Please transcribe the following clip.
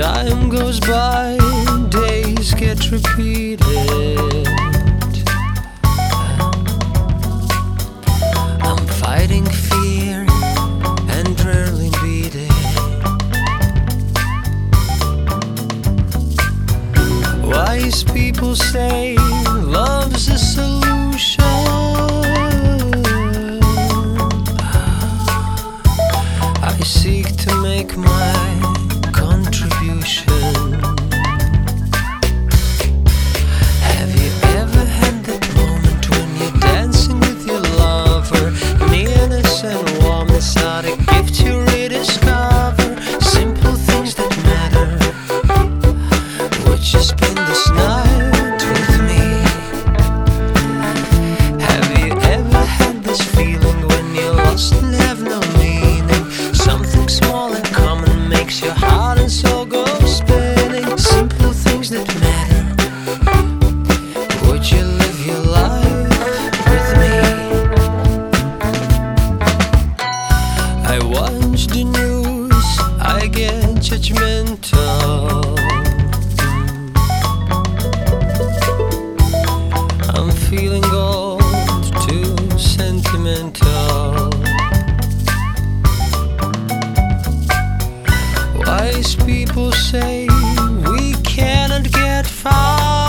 Time goes by, days get repeated. I'm fighting fear and rarely beat it. Wise people say love's a solution. I seek to make my have no meaning? Something small and common makes your heart and soul go spinning. Simple things that matter. Would you live your life with me? I watch the news, I get judgmental. I'm feeling old, too sentimental. Wise people say we cannot get far